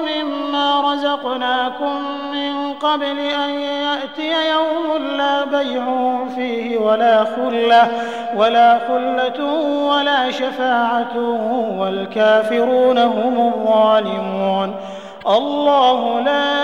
مما رزقناكم من قبل أن يأتي يوم لا بيع فيه ولا خلة ولا خلة ولا شفاعة والكافرون هم الظالمون. الله لا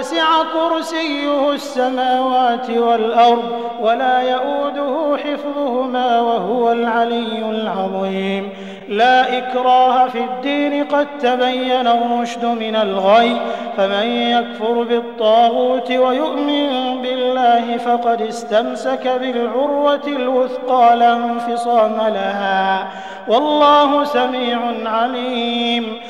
وسع كرسيه السماوات والأرض ولا يؤوده حفظهما وهو العلي العظيم. لا إكراه في الدين قد تبين الرشد من الغي فمن يكفر بالطاغوت ويؤمن بالله فقد استمسك بالعروة الوثقى لا انفصام لها. والله سميع عليم.